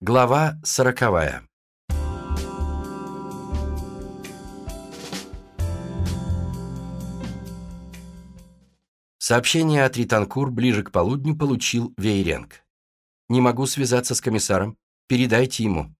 Глава сороковая. Сообщение от Ританкур ближе к полудню получил Вейренг. «Не могу связаться с комиссаром. Передайте ему».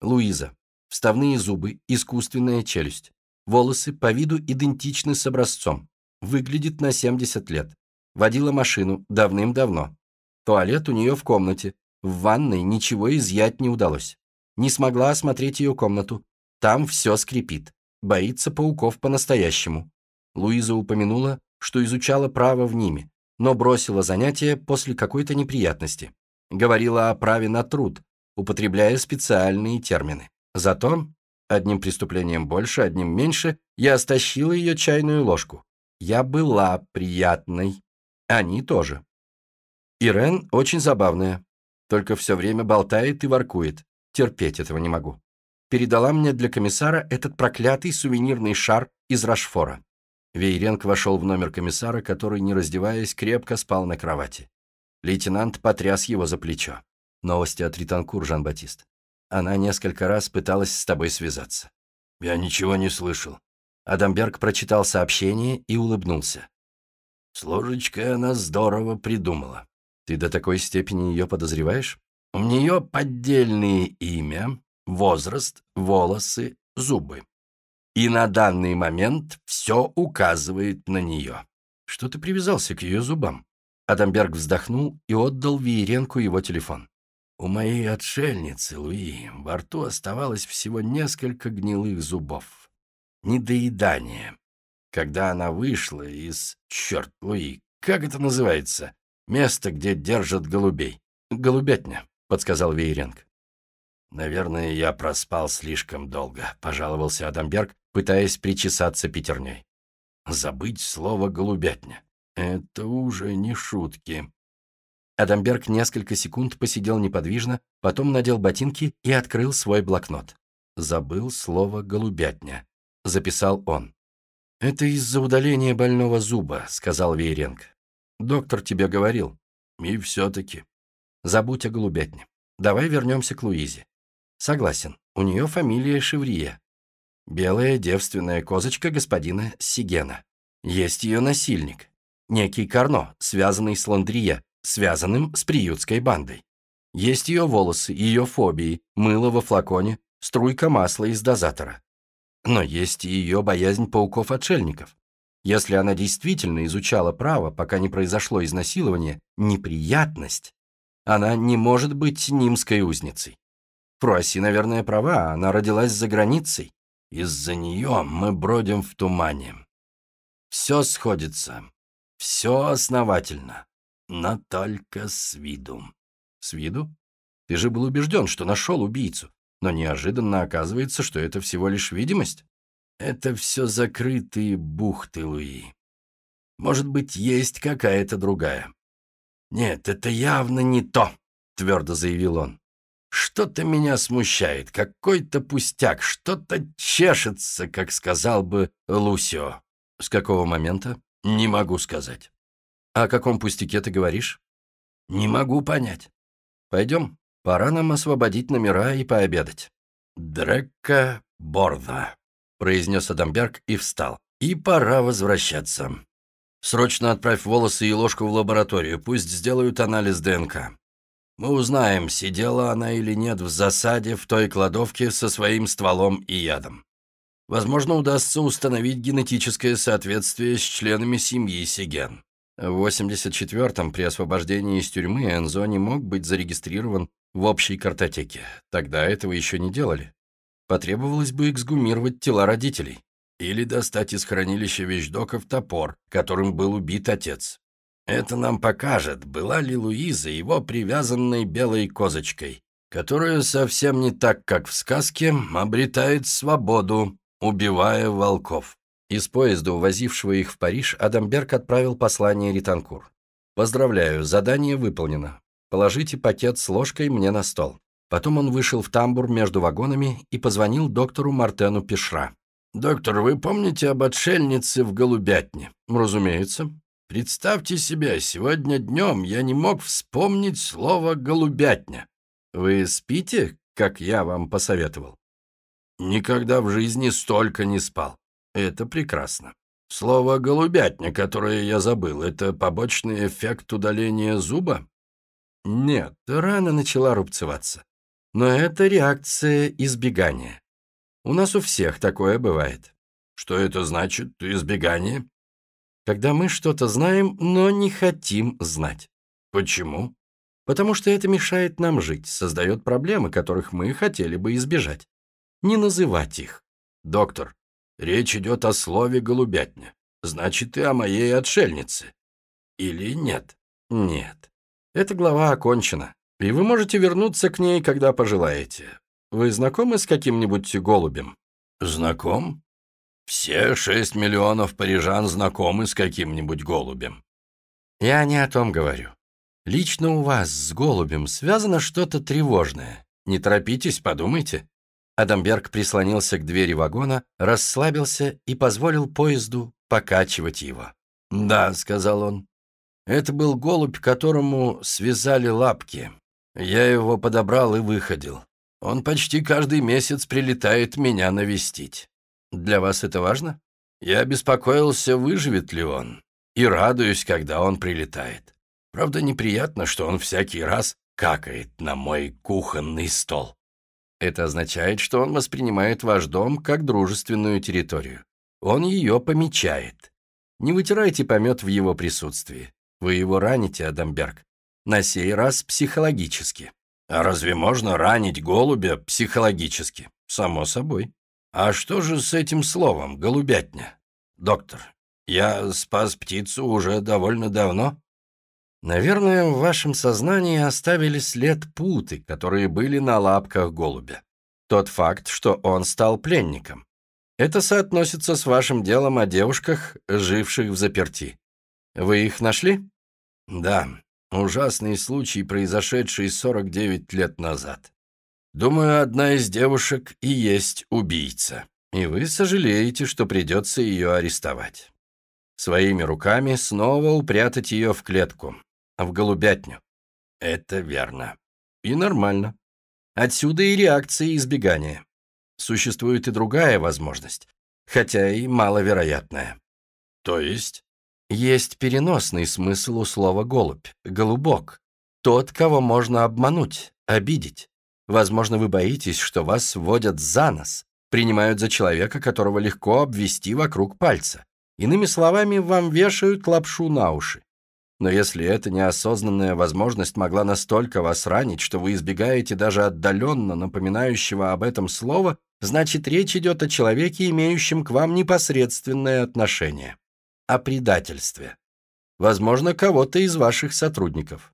Луиза. Вставные зубы, искусственная челюсть. Волосы по виду идентичны с образцом. Выглядит на 70 лет. Водила машину давным-давно. Туалет у нее в комнате, в ванной ничего изъять не удалось. Не смогла осмотреть ее комнату. Там все скрипит. Боится пауков по-настоящему. Луиза упомянула, что изучала право в Ниме, но бросила занятие после какой-то неприятности. Говорила о праве на труд, употребляя специальные термины. Зато, одним преступлением больше, одним меньше, я стащила ее чайную ложку. Я была приятной. Они тоже. Ирен очень забавная. Только все время болтает и воркует. Терпеть этого не могу. Передала мне для комиссара этот проклятый сувенирный шар из Рашфора. Вейренко вошел в номер комиссара, который, не раздеваясь, крепко спал на кровати. Лейтенант потряс его за плечо. Новости от Ританкур, Жан-Батист. Она несколько раз пыталась с тобой связаться. Я ничего не слышал. Адамберг прочитал сообщение и улыбнулся. С ложечкой она здорово придумала. Ты до такой степени ее подозреваешь? У нее поддельные имя, возраст, волосы, зубы. И на данный момент все указывает на нее. Что ты привязался к ее зубам? Адамберг вздохнул и отдал Виеренку его телефон. У моей отшельницы, Луи, во рту оставалось всего несколько гнилых зубов. Недоедание. Когда она вышла из... Черт, Луи, как это называется? Место, где держат голубей. Голубятня, подсказал Вейренг. Наверное, я проспал слишком долго, пожаловался Адамберг, пытаясь причесаться пятерней. Забыть слово «голубятня». Это уже не шутки. Адамберг несколько секунд посидел неподвижно, потом надел ботинки и открыл свой блокнот. Забыл слово «голубятня», — записал он. «Это из-за удаления больного зуба», — сказал Вейренг. Доктор тебе говорил. И все-таки. Забудь о голубятне. Давай вернемся к Луизе. Согласен, у нее фамилия Шеврие. Белая девственная козочка господина Сигена. Есть ее насильник. Некий Карно, связанный с Ландрия, связанным с приютской бандой. Есть ее волосы, ее фобии, мыло во флаконе, струйка масла из дозатора. Но есть и ее боязнь пауков-отшельников. Если она действительно изучала право, пока не произошло изнасилование, неприятность, она не может быть нимской узницей. Фруасси, наверное, права, она родилась за границей. Из-за нее мы бродим в тумане. Все сходится, все основательно, но только с виду. С виду? Ты же был убежден, что нашел убийцу, но неожиданно оказывается, что это всего лишь видимость. Это все закрытые бухты, Луи. Может быть, есть какая-то другая. Нет, это явно не то, твердо заявил он. Что-то меня смущает, какой-то пустяк, что-то чешется, как сказал бы Лусио. С какого момента? Не могу сказать. О каком пустяке ты говоришь? Не могу понять. Пойдем, пора нам освободить номера и пообедать. Дрекка Борда произнес Адамберг и встал. «И пора возвращаться. Срочно отправь волосы и ложку в лабораторию, пусть сделают анализ ДНК. Мы узнаем, сидела она или нет в засаде в той кладовке со своим стволом и ядом. Возможно, удастся установить генетическое соответствие с членами семьи Сиген. В 84-м при освобождении из тюрьмы Энзо не мог быть зарегистрирован в общей картотеке. Тогда этого еще не делали. Потребовалось бы эксгумировать тела родителей. Или достать из хранилища вещдоков топор, которым был убит отец. Это нам покажет, была ли Луиза его привязанной белой козочкой, которая совсем не так, как в сказке, обретает свободу, убивая волков. Из поезда, увозившего их в Париж, Адамберг отправил послание Ританкур. «Поздравляю, задание выполнено. Положите пакет с ложкой мне на стол. Потом он вышел в тамбур между вагонами и позвонил доктору Мартену Пешра. «Доктор, вы помните об отшельнице в Голубятне?» «Разумеется». «Представьте себе, сегодня днем я не мог вспомнить слово «голубятня». Вы спите, как я вам посоветовал? Никогда в жизни столько не спал. Это прекрасно. Слово «голубятня», которое я забыл, это побочный эффект удаления зуба? Нет, рана начала рубцеваться. Но это реакция избегания. У нас у всех такое бывает. Что это значит, избегание? Когда мы что-то знаем, но не хотим знать. Почему? Потому что это мешает нам жить, создает проблемы, которых мы хотели бы избежать. Не называть их. Доктор, речь идет о слове «голубятня». Значит, и о моей отшельнице. Или нет? Нет. Эта глава окончена, и вы можете вернуться к ней, когда пожелаете. Вы знакомы с каким-нибудь голубем? Знаком? Все шесть миллионов парижан знакомы с каким-нибудь голубем. Я не о том говорю. Лично у вас с голубем связано что-то тревожное. Не торопитесь, подумайте. Адамберг прислонился к двери вагона, расслабился и позволил поезду покачивать его. «Да», — сказал он, — «это был голубь, которому связали лапки. Я его подобрал и выходил. Он почти каждый месяц прилетает меня навестить. Для вас это важно? Я беспокоился, выживет ли он, и радуюсь, когда он прилетает. Правда, неприятно, что он всякий раз какает на мой кухонный стол. Это означает, что он воспринимает ваш дом как дружественную территорию. Он ее помечает. Не вытирайте помет в его присутствии. Вы его раните, Адамберг. На сей раз психологически. А разве можно ранить голубя психологически? Само собой. А что же с этим словом, голубятня? Доктор, я спас птицу уже довольно давно. Наверное, в вашем сознании оставили след путы, которые были на лапках голубя. Тот факт, что он стал пленником. Это соотносится с вашим делом о девушках, живших в заперти. Вы их нашли? Да, ужасный случай, произошедший 49 лет назад. Думаю, одна из девушек и есть убийца. И вы сожалеете, что придется ее арестовать. Своими руками снова упрятать ее в клетку в голубятню. Это верно. И нормально. Отсюда и реакция избегания. Существует и другая возможность, хотя и маловероятная. То есть? Есть переносный смысл у слова «голубь», «голубок». Тот, кого можно обмануть, обидеть. Возможно, вы боитесь, что вас вводят за нос, принимают за человека, которого легко обвести вокруг пальца. Иными словами, вам вешают лапшу на уши. Но если эта неосознанная возможность могла настолько вас ранить, что вы избегаете даже отдаленно напоминающего об этом слова, значит, речь идет о человеке, имеющем к вам непосредственное отношение. О предательстве. Возможно, кого-то из ваших сотрудников.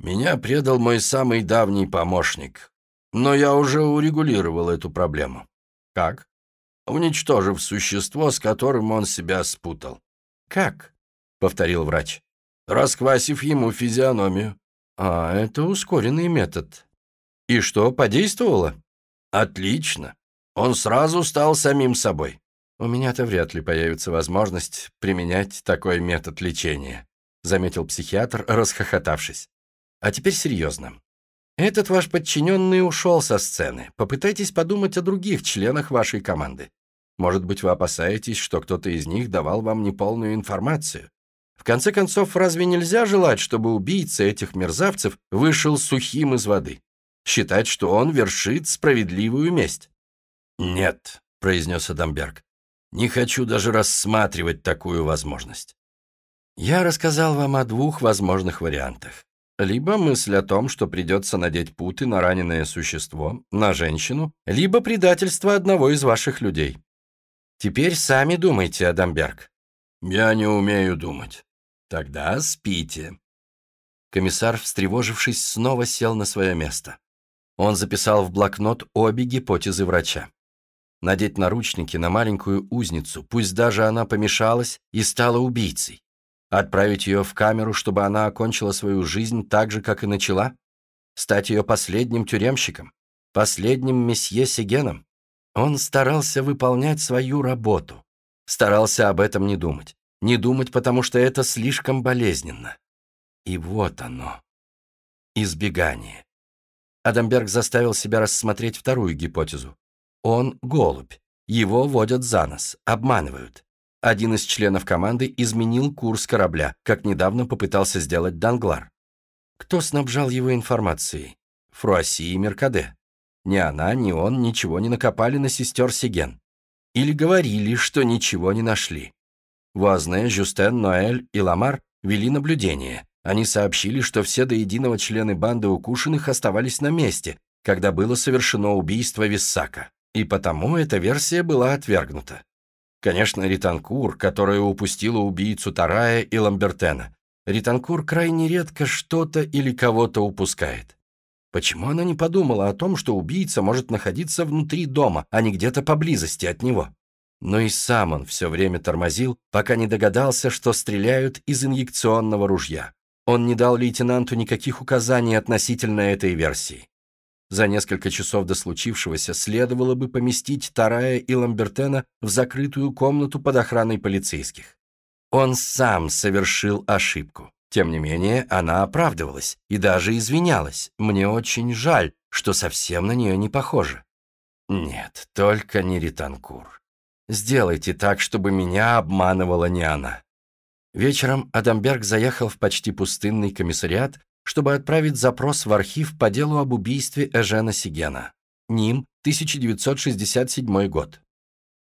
Меня предал мой самый давний помощник, но я уже урегулировал эту проблему. Как? Уничтожив существо, с которым он себя спутал. Как? Повторил врач расквасив ему физиономию. А, это ускоренный метод. И что, подействовало? Отлично. Он сразу стал самим собой. У меня-то вряд ли появится возможность применять такой метод лечения, заметил психиатр, расхохотавшись. А теперь серьезно. Этот ваш подчиненный ушел со сцены. Попытайтесь подумать о других членах вашей команды. Может быть, вы опасаетесь, что кто-то из них давал вам неполную информацию, в конце концов, разве нельзя желать, чтобы убийца этих мерзавцев вышел сухим из воды? Считать, что он вершит справедливую месть? «Нет», — произнес Адамберг, — «не хочу даже рассматривать такую возможность». Я рассказал вам о двух возможных вариантах. Либо мысль о том, что придется надеть путы на раненое существо, на женщину, либо предательство одного из ваших людей. Теперь сами думайте, Адамберг. «Я не умею думать». «Тогда спите». Комиссар, встревожившись, снова сел на свое место. Он записал в блокнот обе гипотезы врача. Надеть наручники на маленькую узницу, пусть даже она помешалась и стала убийцей. Отправить ее в камеру, чтобы она окончила свою жизнь так же, как и начала? Стать ее последним тюремщиком? Последним месье Сигеном? Он старался выполнять свою работу. Старался об этом не думать. Не думать, потому что это слишком болезненно. И вот оно. Избегание. Адамберг заставил себя рассмотреть вторую гипотезу. Он — голубь. Его водят за нос, обманывают. Один из членов команды изменил курс корабля, как недавно попытался сделать Данглар. Кто снабжал его информацией? Фруасси и Меркаде. Ни она, ни он ничего не накопали на сестер Сиген. Или говорили, что ничего не нашли. Вуазне, Жюстен, Ноэль и Ламар вели наблюдение. Они сообщили, что все до единого члены банды укушенных оставались на месте, когда было совершено убийство Виссака. И потому эта версия была отвергнута. Конечно, Ританкур, которая упустила убийцу Тарая и Ламбертена. Ританкур крайне редко что-то или кого-то упускает. Почему она не подумала о том, что убийца может находиться внутри дома, а не где-то поблизости от него? Но и сам он все время тормозил, пока не догадался, что стреляют из инъекционного ружья. Он не дал лейтенанту никаких указаний относительно этой версии. За несколько часов до случившегося следовало бы поместить Тарая и Ламбертена в закрытую комнату под охраной полицейских. Он сам совершил ошибку. Тем не менее, она оправдывалась и даже извинялась. Мне очень жаль, что совсем на нее не похоже. Нет, только не Ританкур. Сделайте так, чтобы меня обманывала не она. Вечером Адамберг заехал в почти пустынный комиссариат, чтобы отправить запрос в архив по делу об убийстве Эжена Сигена. Ним, 1967 год.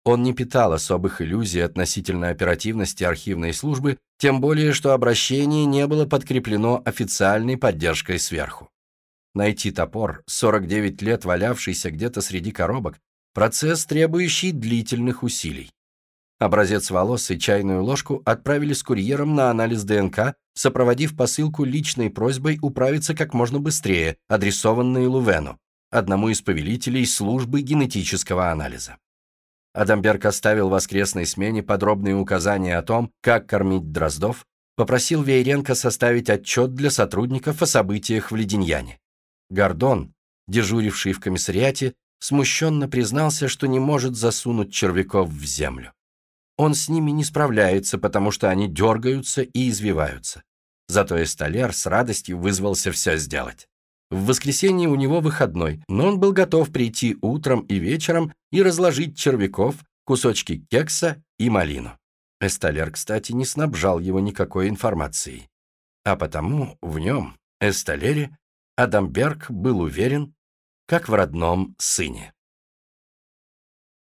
Он не питал особых иллюзий относительно оперативности архивной службы, тем более, что обращение не было подкреплено официальной поддержкой сверху. Найти топор, 49 лет валявшийся где-то среди коробок, процесс, требующий длительных усилий. Образец волос и чайную ложку отправили с курьером на анализ ДНК, сопроводив посылку личной просьбой управиться как можно быстрее, адресованной Лувену, одному из повелителей службы генетического анализа. Адамберг оставил в воскресной смене подробные указания о том, как кормить дроздов, попросил Вейренко составить отчет для сотрудников о событиях в Леденьяне. Гордон, дежуривший в комиссариате, смущенно признался, что не может засунуть червяков в землю. Он с ними не справляется, потому что они дергаются и извиваются. Зато Эсталер с радостью вызвался все сделать. В воскресенье у него выходной, но он был готов прийти утром и вечером и разложить червяков, кусочки кекса и малину. Эсталер, кстати, не снабжал его никакой информацией. А потому в нем, Эсталере, Адамберг был уверен, как в родном сыне.